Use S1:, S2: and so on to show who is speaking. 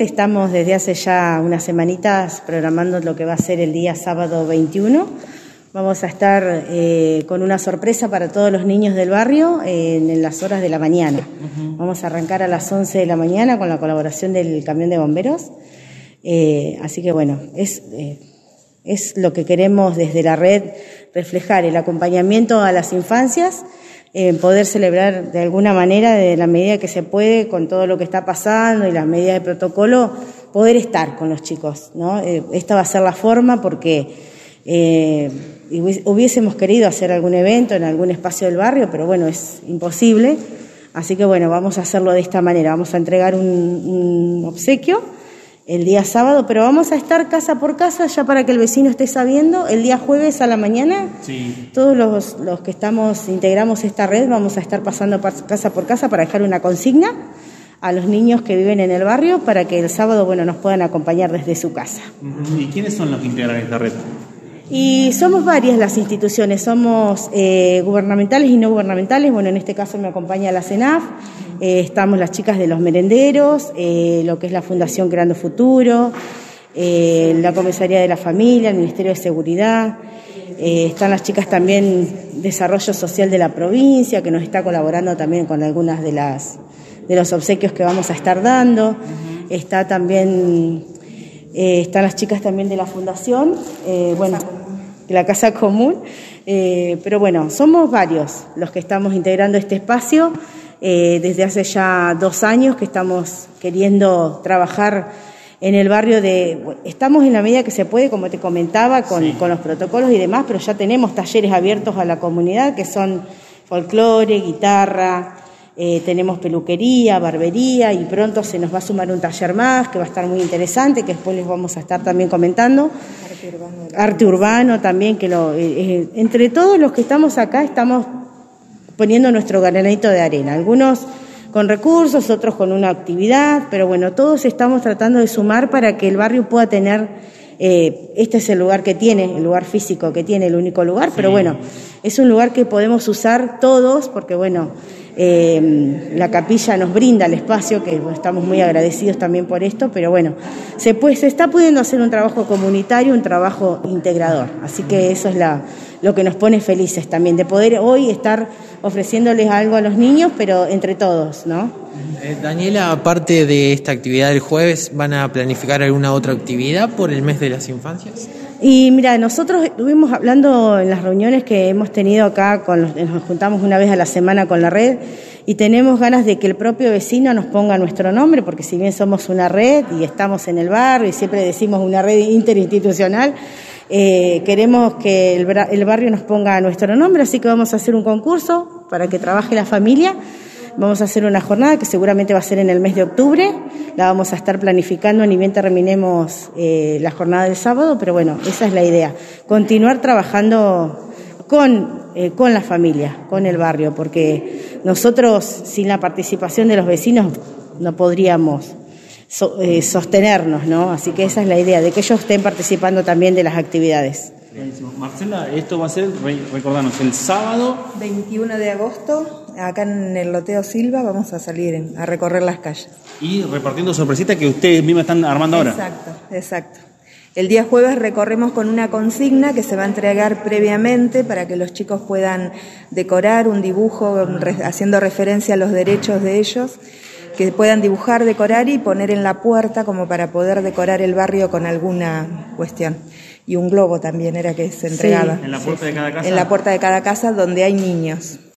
S1: Estamos desde hace ya unas semanitas programando lo que va a ser el día sábado 21. Vamos a estar eh, con una sorpresa para todos los niños del barrio en, las horas de la mañana. Vamos a arrancar a las 11 de la mañana con la colaboración del camión de bomberos. Eh, así que bueno, es, eh, es lo que queremos desde la red reflejar, el acompañamiento a las infancias poder celebrar de alguna manera, de la medida que se puede, con todo lo que está pasando y las medidas de protocolo, poder estar con los chicos. ¿no? Eh, esta va a ser la forma porque eh, hubiésemos querido hacer algún evento en algún espacio del barrio, pero bueno, es imposible. Así que bueno, vamos a hacerlo de esta manera. Vamos a entregar un obsequio el día sábado, pero vamos a estar casa por casa ya para que el vecino esté sabiendo. El día jueves a la mañana, todos los, los, que estamos integramos esta red vamos a estar pasando casa por casa para dejar una consigna a los niños que viven en el barrio para que el sábado bueno nos puedan acompañar desde su casa.
S2: ¿Y quiénes son los que integran esta red?
S1: Y somos varias las instituciones, somos eh, gubernamentales y no gubernamentales. Bueno, en este caso me acompaña la CENAF, eh, estamos las chicas de los merenderos, eh, lo que es la Fundación Creando Futuro, la Comisaría de la Familia, el Ministerio de Seguridad. están las chicas también Desarrollo Social de la provincia, que nos está colaborando también con algunas de las de los obsequios que vamos a estar dando. Está también están las chicas también de la fundación, bueno, la casa común. Eh, pero bueno, somos varios los que estamos integrando este espacio. Eh, desde hace ya dos años que estamos queriendo trabajar en el barrio de... Estamos en la medida que se puede, como te comentaba, con, con los protocolos y demás, pero ya tenemos talleres abiertos a la comunidad que son folclore, guitarra, eh, tenemos peluquería, barbería y pronto se nos va a sumar un taller más que va a estar muy interesante, que después les vamos a estar también comentando. Arte urbano, Arte urbano también, que lo, eh, eh, entre todos los que estamos acá estamos poniendo nuestro granito de arena. Algunos con recursos, otros con una actividad, pero bueno, todos estamos tratando de sumar para que el barrio pueda tener este es el lugar que tiene, el lugar físico que tiene, el único lugar, pero bueno, es un lugar que podemos usar todos porque bueno, eh, la capilla nos brinda el espacio, que estamos muy agradecidos también por esto, pero bueno, se, se está pudiendo hacer un trabajo comunitario, un trabajo integrador. Así que eso es la, lo que nos pone felices también, de poder hoy estar ofreciéndoles algo a los niños, pero entre todos, ¿no?
S3: Eh, Daniela, aparte de esta actividad del jueves, ¿van a planificar alguna otra actividad por el mes de las infancias?
S1: Y mira, nosotros estuvimos hablando en las reuniones que hemos tenido acá, con nos juntamos una vez a la semana con la red y tenemos ganas de que el propio vecino nos ponga nuestro nombre, porque si bien somos una red y estamos en el barrio y siempre decimos una red interinstitucional, eh, queremos que el barrio nos ponga nuestro nombre, así que vamos a hacer un concurso para que trabaje la familia Vamos a hacer una jornada que seguramente va a ser en el mes de octubre. La vamos a estar planificando ni bien terminemos eh, la jornada del sábado, pero bueno, esa es la idea. Continuar trabajando con, eh, con la familia, con el barrio, porque nosotros sin la participación de los vecinos no podríamos eh, sostenernos, ¿no? Así que esa es la idea, de que ellos estén participando también de las actividades.
S2: Marcela, esto va a ser, recordanos, el sábado
S4: 21 de agosto, acá en el Loteo Silva, vamos a salir a recorrer las calles.
S2: Y repartiendo sorpresitas que ustedes mismos están armando ahora.
S4: Exacto, exacto. El día jueves recorremos con una consigna que se va a entregar previamente para que los chicos puedan decorar un dibujo haciendo referencia a los derechos de ellos, que puedan dibujar, decorar y poner en la puerta como para poder decorar el barrio con alguna cuestión y un globo también era que se entregaba.
S2: en la puerta de cada casa.
S4: En la puerta de cada casa donde hay niños.